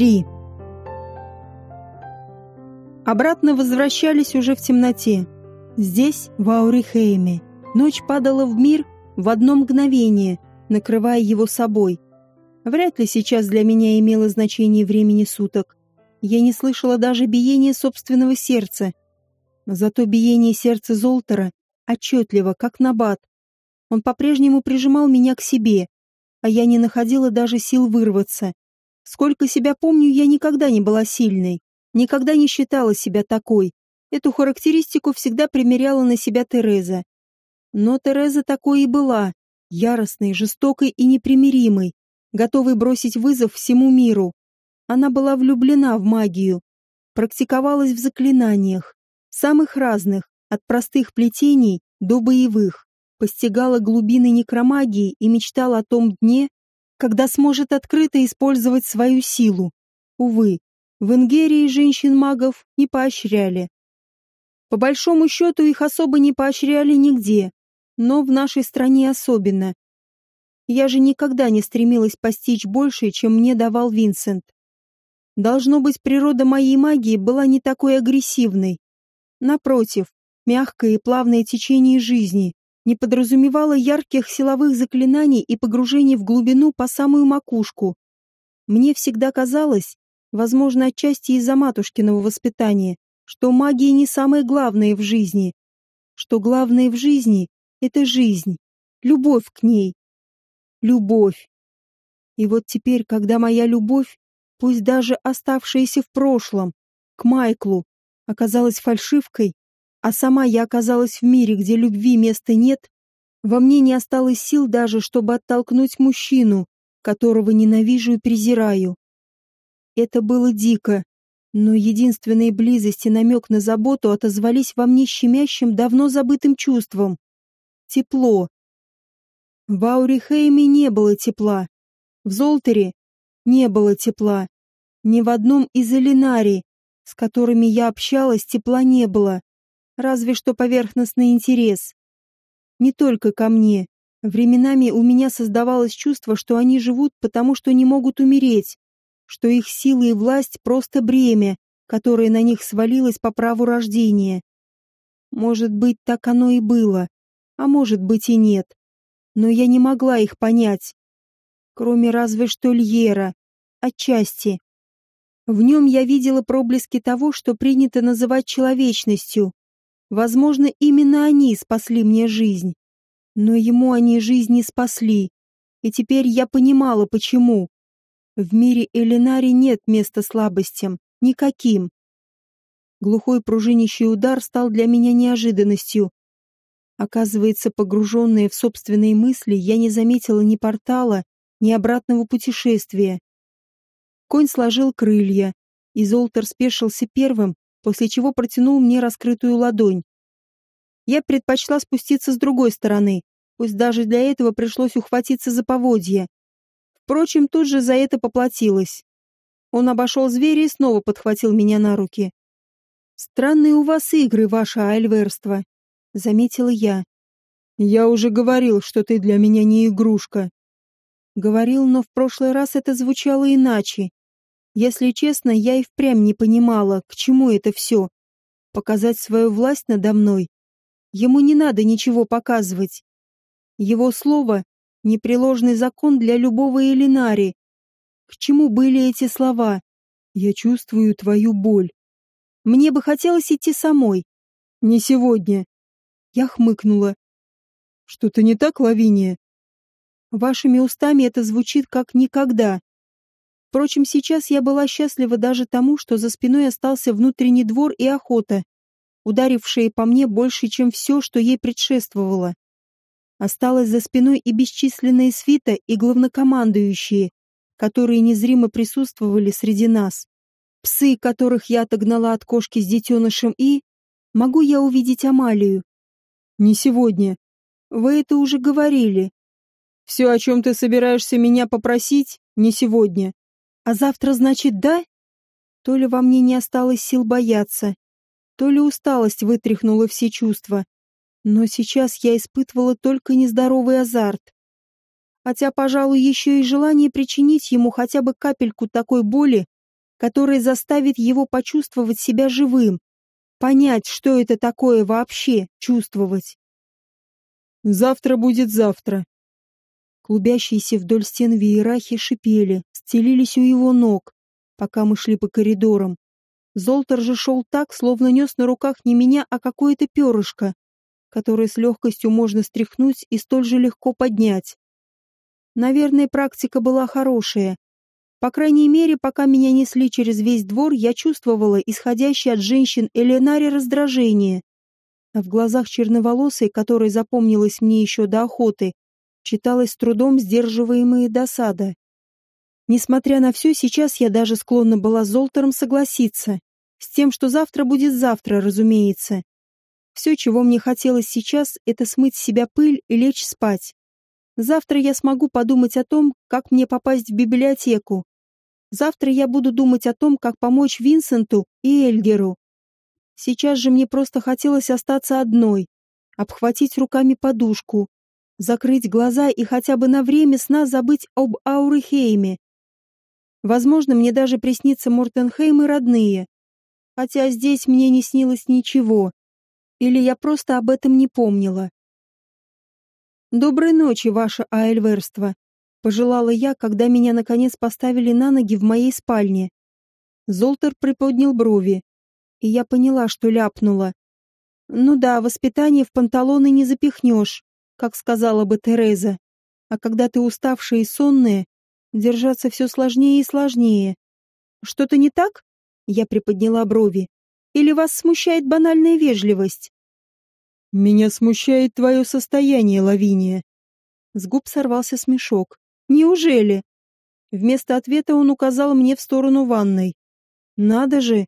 Три. Обратно возвращались уже в темноте. Здесь, в Аурихейме, ночь падала в мир в одно мгновение, накрывая его собой. Вряд ли сейчас для меня имело значение времени суток. Я не слышала даже биения собственного сердца. Зато биение сердца Золтера отчетливо, как набат. Он по-прежнему прижимал меня к себе, а я не находила даже сил вырваться. Сколько себя помню, я никогда не была сильной, никогда не считала себя такой. Эту характеристику всегда примеряла на себя Тереза. Но Тереза такой и была, яростной, жестокой и непримиримой, готовой бросить вызов всему миру. Она была влюблена в магию, практиковалась в заклинаниях, самых разных, от простых плетений до боевых, постигала глубины некромагии и мечтала о том дне, когда сможет открыто использовать свою силу. Увы, в Ингерии женщин-магов не поощряли. По большому счету их особо не поощряли нигде, но в нашей стране особенно. Я же никогда не стремилась постичь больше, чем мне давал Винсент. Должно быть, природа моей магии была не такой агрессивной. Напротив, мягкое и плавное течение жизни, не подразумевало ярких силовых заклинаний и погружений в глубину по самую макушку. Мне всегда казалось, возможно, отчасти из-за матушкиного воспитания, что магия не самое главное в жизни, что главное в жизни — это жизнь, любовь к ней. Любовь. И вот теперь, когда моя любовь, пусть даже оставшаяся в прошлом, к Майклу, оказалась фальшивкой, а сама я оказалась в мире, где любви места нет, во мне не осталось сил даже, чтобы оттолкнуть мужчину, которого ненавижу и презираю. Это было дико, но единственные близость и намек на заботу отозвались во мне щемящим, давно забытым чувством. Тепло. В Аурихейме не было тепла. В Золтере не было тепла. Ни в одном из Элинари, с которыми я общалась, тепла не было разве что поверхностный интерес. Не только ко мне. Временами у меня создавалось чувство, что они живут потому, что не могут умереть, что их сила и власть просто бремя, которое на них свалилось по праву рождения. Может быть, так оно и было, а может быть и нет. Но я не могла их понять. Кроме разве что Льера, отчасти. В нем я видела проблески того, что принято называть человечностью, Возможно, именно они спасли мне жизнь. Но ему они жизнь не спасли. И теперь я понимала, почему. В мире Элинари нет места слабостям. Никаким. Глухой пружинищий удар стал для меня неожиданностью. Оказывается, погруженная в собственные мысли, я не заметила ни портала, ни обратного путешествия. Конь сложил крылья, и Золтер спешился первым, после чего протянул мне раскрытую ладонь. Я предпочла спуститься с другой стороны, пусть даже для этого пришлось ухватиться за поводья. Впрочем, тут же за это поплатилась. Он обошел зверя и снова подхватил меня на руки. «Странные у вас игры, ваше альверство», — заметила я. «Я уже говорил, что ты для меня не игрушка». Говорил, но в прошлый раз это звучало иначе. Если честно, я и впрямь не понимала, к чему это все. Показать свою власть надо мной. Ему не надо ничего показывать. Его слово — непреложный закон для любого Элинари. К чему были эти слова? «Я чувствую твою боль». Мне бы хотелось идти самой. Не сегодня. Я хмыкнула. Что-то не так, Лавиния? Вашими устами это звучит как никогда. Впрочем, сейчас я была счастлива даже тому, что за спиной остался внутренний двор и охота, ударившие по мне больше, чем все, что ей предшествовало. Осталась за спиной и бесчисленные свита, и главнокомандующие, которые незримо присутствовали среди нас. Псы, которых я отогнала от кошки с детенышем, и... Могу я увидеть Амалию? Не сегодня. Вы это уже говорили. Все, о чем ты собираешься меня попросить, не сегодня. А завтра, значит, да? То ли во мне не осталось сил бояться, то ли усталость вытряхнула все чувства. Но сейчас я испытывала только нездоровый азарт. Хотя, пожалуй, еще и желание причинить ему хотя бы капельку такой боли которое заставит его почувствовать себя живым, понять, что это такое вообще чувствовать. Завтра будет завтра. Клубящиеся вдоль стен веерахи шипели, стелились у его ног, пока мы шли по коридорам. Золтер же шел так, словно нес на руках не меня, а какое-то перышко, которое с легкостью можно стряхнуть и столь же легко поднять. Наверное, практика была хорошая. По крайней мере, пока меня несли через весь двор, я чувствовала исходящее от женщин Эленари раздражение. А в глазах черноволосой, которая запомнилась мне еще до охоты, читалась с трудом сдерживаемая досада. Несмотря на все, сейчас я даже склонна была с Золтером согласиться. С тем, что завтра будет завтра, разумеется. Все, чего мне хотелось сейчас, это смыть с себя пыль и лечь спать. Завтра я смогу подумать о том, как мне попасть в библиотеку. Завтра я буду думать о том, как помочь Винсенту и Эльгеру. Сейчас же мне просто хотелось остаться одной, обхватить руками подушку, закрыть глаза и хотя бы на время сна забыть об Аурихейме. Возможно, мне даже приснится Мортенхейм и родные. Хотя здесь мне не снилось ничего. Или я просто об этом не помнила. «Доброй ночи, ваше Айльверство», — пожелала я, когда меня наконец поставили на ноги в моей спальне. Золтер приподнял брови, и я поняла, что ляпнула. «Ну да, воспитание в панталоны не запихнешь», как сказала бы Тереза. А когда ты уставшая и сонная, Держаться все сложнее и сложнее. Что-то не так? Я приподняла брови. Или вас смущает банальная вежливость? Меня смущает твое состояние, Лавиния. С губ сорвался смешок. Неужели? Вместо ответа он указал мне в сторону ванной. Надо же.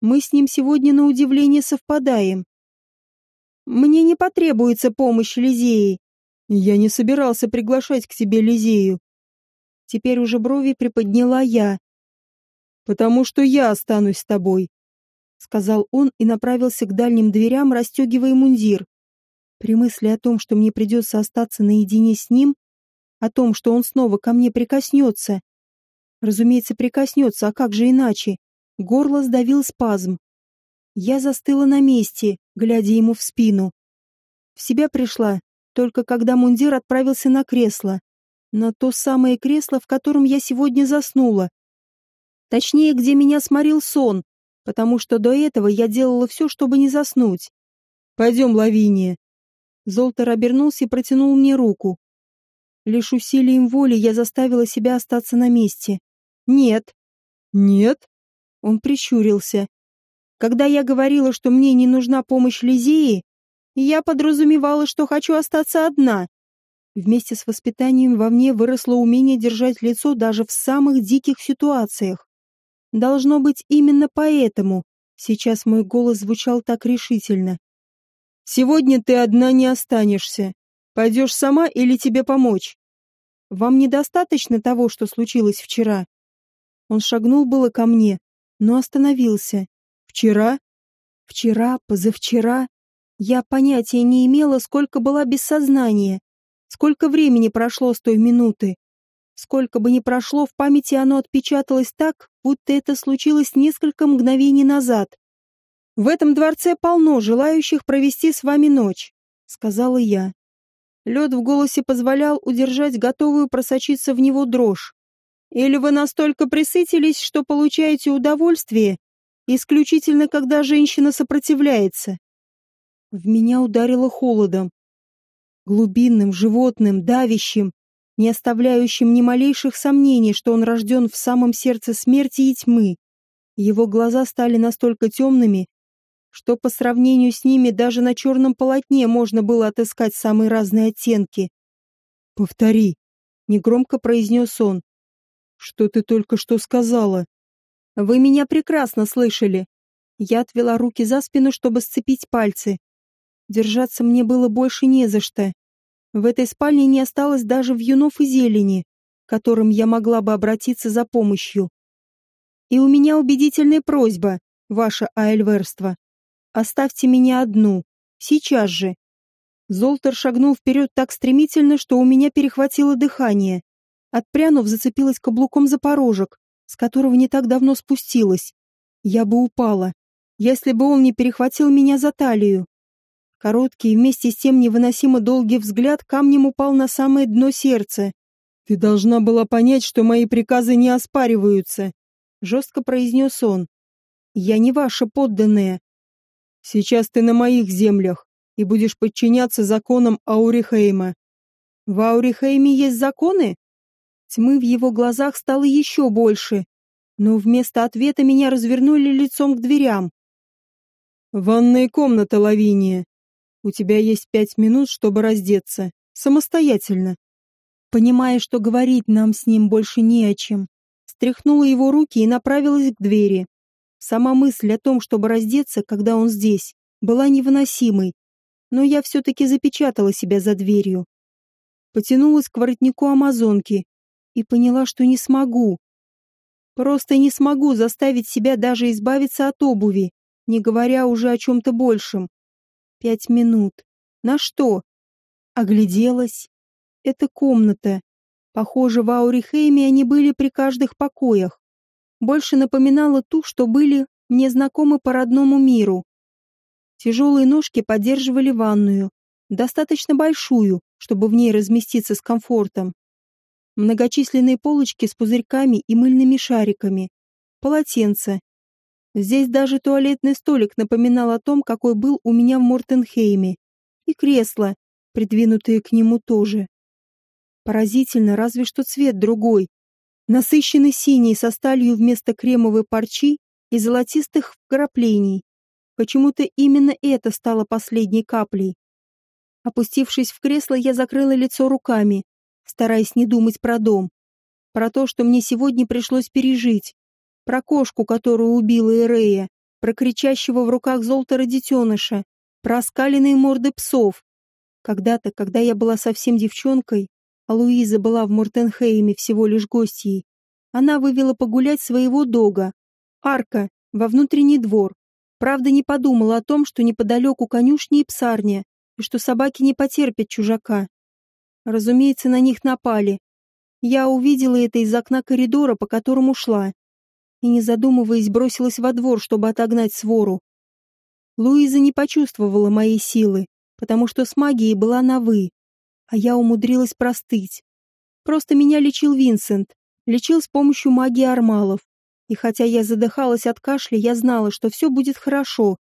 Мы с ним сегодня на удивление совпадаем. Мне не потребуется помощь Лизеи. Я не собирался приглашать к тебе Лизею. Теперь уже брови приподняла я. «Потому что я останусь с тобой», — сказал он и направился к дальним дверям, расстегивая мундир. При мысли о том, что мне придется остаться наедине с ним, о том, что он снова ко мне прикоснется. Разумеется, прикоснется, а как же иначе? Горло сдавил спазм. Я застыла на месте, глядя ему в спину. В себя пришла, только когда мундир отправился на кресло на то самое кресло, в котором я сегодня заснула. Точнее, где меня сморил сон, потому что до этого я делала все, чтобы не заснуть. «Пойдем, Лавиния». Золтер обернулся и протянул мне руку. Лишь усилием воли я заставила себя остаться на месте. «Нет». «Нет?» Он прищурился. Когда я говорила, что мне не нужна помощь Лизеи, я подразумевала, что хочу остаться одна. Вместе с воспитанием во мне выросло умение держать лицо даже в самых диких ситуациях. Должно быть именно поэтому сейчас мой голос звучал так решительно. «Сегодня ты одна не останешься. Пойдешь сама или тебе помочь?» «Вам недостаточно того, что случилось вчера?» Он шагнул было ко мне, но остановился. «Вчера?» «Вчера, позавчера. Я понятия не имела, сколько была без сознания. Сколько времени прошло с той минуты? Сколько бы ни прошло, в памяти оно отпечаталось так, будто это случилось несколько мгновений назад. «В этом дворце полно желающих провести с вами ночь», — сказала я. Лед в голосе позволял удержать готовую просочиться в него дрожь. «Или вы настолько присытились, что получаете удовольствие, исключительно когда женщина сопротивляется?» В меня ударило холодом глубинным, животным, давящим, не оставляющим ни малейших сомнений, что он рожден в самом сердце смерти и тьмы. Его глаза стали настолько темными, что по сравнению с ними даже на черном полотне можно было отыскать самые разные оттенки. «Повтори», — негромко произнес он. «Что ты только что сказала?» «Вы меня прекрасно слышали». Я отвела руки за спину, чтобы сцепить пальцы. Держаться мне было больше не за что. В этой спальне не осталось даже вьюнов и зелени, к которым я могла бы обратиться за помощью. И у меня убедительная просьба, ваше айльверство. Оставьте меня одну. Сейчас же. Золтер шагнул вперед так стремительно, что у меня перехватило дыхание. Отпрянув, зацепилась каблуком за порожек, с которого не так давно спустилась. Я бы упала, если бы он не перехватил меня за талию. Короткий и вместе с тем невыносимо долгий взгляд камнем упал на самое дно сердца. «Ты должна была понять, что мои приказы не оспариваются», — жестко произнес он. «Я не ваша подданная. Сейчас ты на моих землях и будешь подчиняться законам Аурихейма». «В Аурихейме есть законы?» Тьмы в его глазах стало еще больше, но вместо ответа меня развернули лицом к дверям. «Ванная комната, Лавиния. У тебя есть пять минут, чтобы раздеться. Самостоятельно». Понимая, что говорить нам с ним больше не о чем, стряхнула его руки и направилась к двери. Сама мысль о том, чтобы раздеться, когда он здесь, была невыносимой, но я все-таки запечатала себя за дверью. Потянулась к воротнику амазонки и поняла, что не смогу. Просто не смогу заставить себя даже избавиться от обуви, не говоря уже о чем-то большем. Пять минут. На что? Огляделась. Это комната. Похоже, в Аурихейме они были при каждых покоях. Больше напоминала ту, что были мне знакомы по родному миру. Тяжелые ножки поддерживали ванную, достаточно большую, чтобы в ней разместиться с комфортом. Многочисленные полочки с пузырьками и мыльными шариками. Полотенца. Здесь даже туалетный столик напоминал о том, какой был у меня в Мортенхейме. И кресло, придвинутые к нему тоже. Поразительно, разве что цвет другой. Насыщенный синий со сталью вместо кремовой парчи и золотистых вкраплений. Почему-то именно это стало последней каплей. Опустившись в кресло, я закрыла лицо руками, стараясь не думать про дом, про то, что мне сегодня пришлось пережить, про кошку, которую убила Эрея, про кричащего в руках Золтера детеныша, про оскаленные морды псов. Когда-то, когда я была совсем девчонкой, а Луиза была в Мортенхейме всего лишь гостьей, она вывела погулять своего дога, Арка, во внутренний двор. Правда, не подумала о том, что неподалеку конюшни и псарня, и что собаки не потерпят чужака. Разумеется, на них напали. Я увидела это из окна коридора, по которому шла. И, не задумываясь, бросилась во двор, чтобы отогнать свору. Луиза не почувствовала моей силы, потому что с магией была на «вы», а я умудрилась простыть. Просто меня лечил Винсент, лечил с помощью магии армалов. И хотя я задыхалась от кашля, я знала, что все будет хорошо,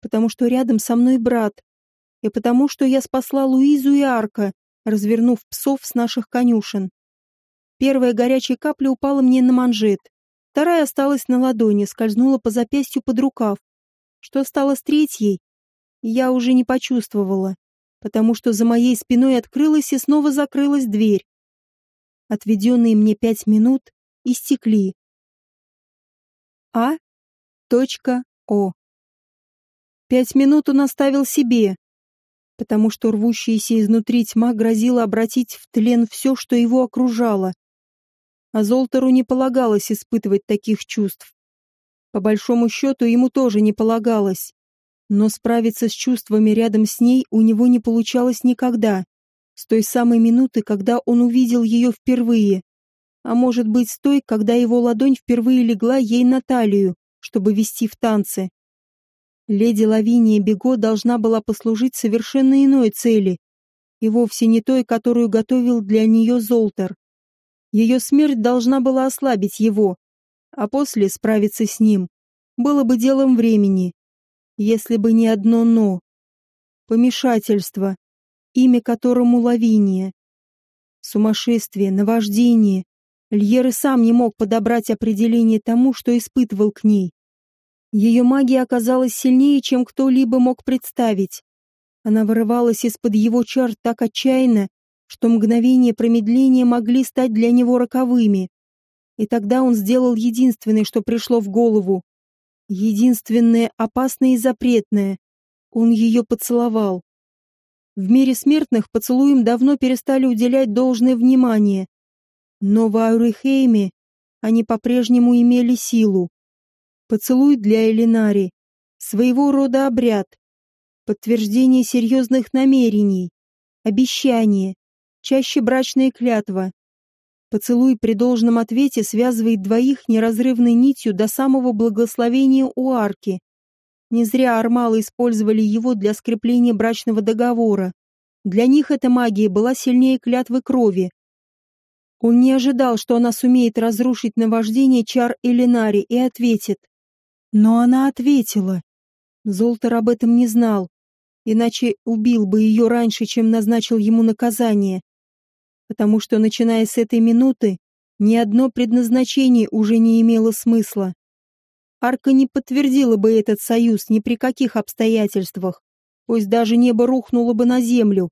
потому что рядом со мной брат, и потому что я спасла Луизу и Арка, развернув псов с наших конюшен. Первая горячая капля упала мне на манжет, вторая осталась на ладони, скользнула по запястью под рукав. Что стало с третьей, я уже не почувствовала, потому что за моей спиной открылась и снова закрылась дверь. Отведенные мне пять минут истекли. А. О. Пять минут он оставил себе, потому что рвущаяся изнутри тьма грозила обратить в тлен все, что его окружало. А Золтеру не полагалось испытывать таких чувств. По большому счету, ему тоже не полагалось. Но справиться с чувствами рядом с ней у него не получалось никогда. С той самой минуты, когда он увидел ее впервые. А может быть, с той, когда его ладонь впервые легла ей на талию, чтобы вести в танцы. Леди Лавиния Бего должна была послужить совершенно иной цели, и вовсе не той, которую готовил для нее Золтер. Ее смерть должна была ослабить его, а после справиться с ним было бы делом времени, если бы не одно «но». Помешательство, имя которому Лавиния. Сумасшествие, наваждение. Льер и сам не мог подобрать определение тому, что испытывал к ней. Ее магия оказалась сильнее, чем кто-либо мог представить. Она вырывалась из-под его чар так отчаянно, что мгновения промедления могли стать для него роковыми. И тогда он сделал единственное, что пришло в голову. Единственное опасное и запретное. Он ее поцеловал. В мире смертных поцелуям давно перестали уделять должное внимание. Но в Аурихейме они по-прежнему имели силу. Поцелуй для Элинари. Своего рода обряд. Подтверждение серьезных намерений. Обещание. Чаще брачная клятва. Поцелуй при должном ответе связывает двоих неразрывной нитью до самого благословения у арки. Не зря армалы использовали его для скрепления брачного договора. Для них эта магия была сильнее клятвы крови. Он не ожидал, что она сумеет разрушить наваждение чар Элинари и ответит. Но она ответила. Золтер об этом не знал, иначе убил бы ее раньше, чем назначил ему наказание. Потому что, начиная с этой минуты, ни одно предназначение уже не имело смысла. Арка не подтвердила бы этот союз ни при каких обстоятельствах, пусть даже небо рухнуло бы на землю.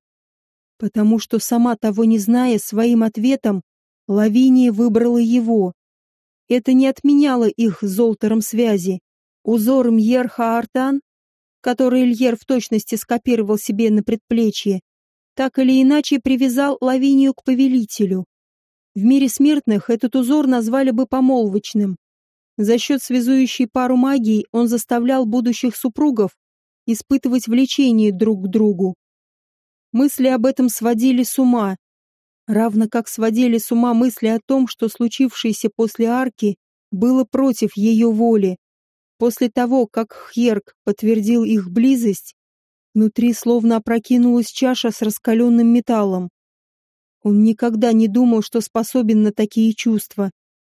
Потому что, сама того не зная, своим ответом Лавиния выбрала его. Это не отменяло их с Золтером связи, Узор Мьерха Артан, который Ильер в точности скопировал себе на предплечье, так или иначе привязал Лавинию к повелителю. В мире смертных этот узор назвали бы помолвочным. За счет связующей пару магии он заставлял будущих супругов испытывать влечение друг к другу. Мысли об этом сводили с ума, равно как сводили с ума мысли о том, что случившееся после арки было против ее воли. После того, как Хьерк подтвердил их близость, внутри словно опрокинулась чаша с раскаленным металлом. Он никогда не думал, что способен на такие чувства.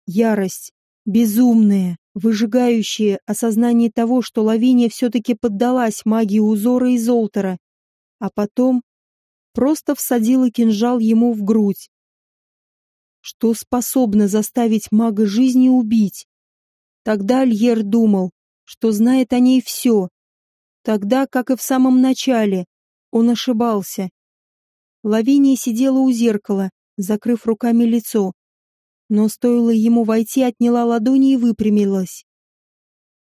Ярость, безумная, выжигающая осознание того, что Лавиния все-таки поддалась магии узора и Золтера, а потом просто всадила кинжал ему в грудь. Что способно заставить мага жизни убить? Тогда Альер думал, что знает о ней все. Тогда, как и в самом начале, он ошибался. Лавиния сидела у зеркала, закрыв руками лицо. Но стоило ему войти, отняла ладони и выпрямилась.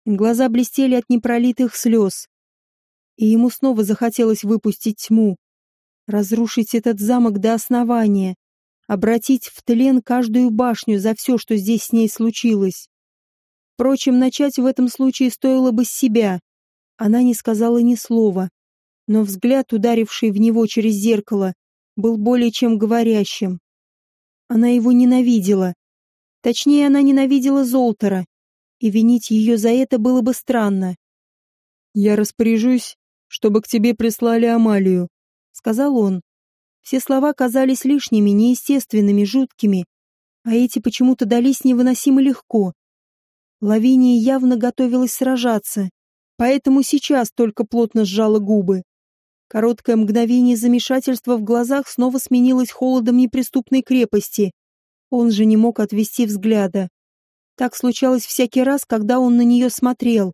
Глаза блестели от непролитых слез. И ему снова захотелось выпустить тьму. Разрушить этот замок до основания. Обратить в тлен каждую башню за все, что здесь с ней случилось. Впрочем, начать в этом случае стоило бы с себя. Она не сказала ни слова, но взгляд, ударивший в него через зеркало, был более чем говорящим. Она его ненавидела. Точнее, она ненавидела Золтера, и винить ее за это было бы странно. «Я распоряжусь, чтобы к тебе прислали Амалию», — сказал он. Все слова казались лишними, неестественными, жуткими, а эти почему-то дались невыносимо легко. Лавиния явно готовилась сражаться, поэтому сейчас только плотно сжала губы. Короткое мгновение замешательства в глазах снова сменилось холодом неприступной крепости. Он же не мог отвести взгляда. Так случалось всякий раз, когда он на нее смотрел.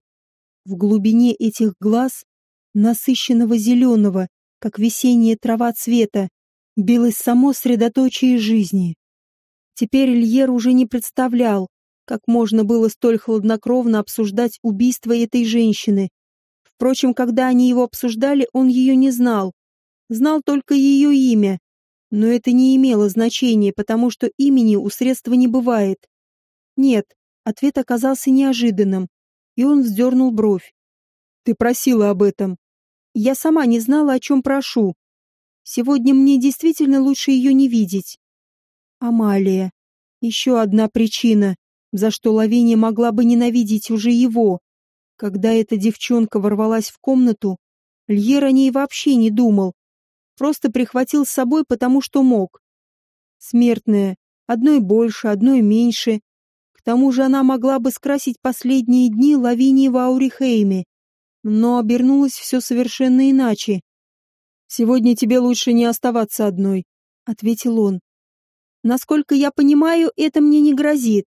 В глубине этих глаз, насыщенного зеленого, как весенняя трава цвета, билось само средоточие жизни. Теперь Ильер уже не представлял, как можно было столь хладнокровно обсуждать убийство этой женщины? Впрочем, когда они его обсуждали, он ее не знал. Знал только ее имя. Но это не имело значения, потому что имени у средства не бывает. Нет, ответ оказался неожиданным, и он вздернул бровь. «Ты просила об этом». «Я сама не знала, о чем прошу. Сегодня мне действительно лучше ее не видеть». «Амалия. Еще одна причина, за что Лавиния могла бы ненавидеть уже его. Когда эта девчонка ворвалась в комнату, Льер о ней вообще не думал. Просто прихватил с собой, потому что мог. Смертная, одной больше, одной меньше. К тому же она могла бы скрасить последние дни Лавинии в Аурихейме. Но обернулось все совершенно иначе. «Сегодня тебе лучше не оставаться одной», — ответил он. «Насколько я понимаю, это мне не грозит.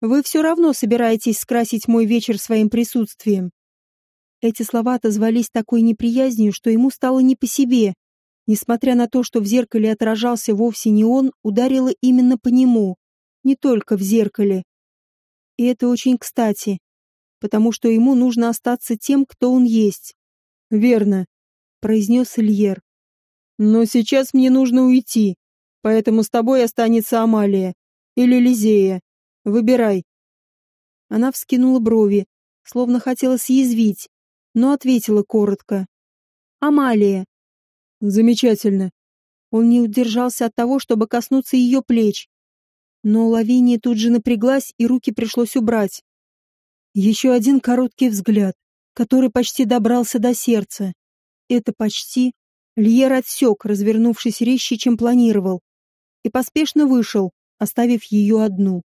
Вы все равно собираетесь скрасить мой вечер своим присутствием. Эти слова отозвались такой неприязнью, что ему стало не по себе. Несмотря на то, что в зеркале отражался вовсе не он, ударило именно по нему, не только в зеркале. И это очень кстати, потому что ему нужно остаться тем, кто он есть. «Верно», — произнес Ильер. «Но сейчас мне нужно уйти, поэтому с тобой останется Амалия или Лизея. Выбирай. Она вскинула брови, словно хотела съязвить, но ответила коротко. Амалия. Замечательно. Он не удержался от того, чтобы коснуться ее плеч. Но Лавиния тут же напряглась, и руки пришлось убрать. Еще один короткий взгляд, который почти добрался до сердца. Это почти Льер отсек, развернувшись резче, чем планировал, и поспешно вышел, оставив ее одну.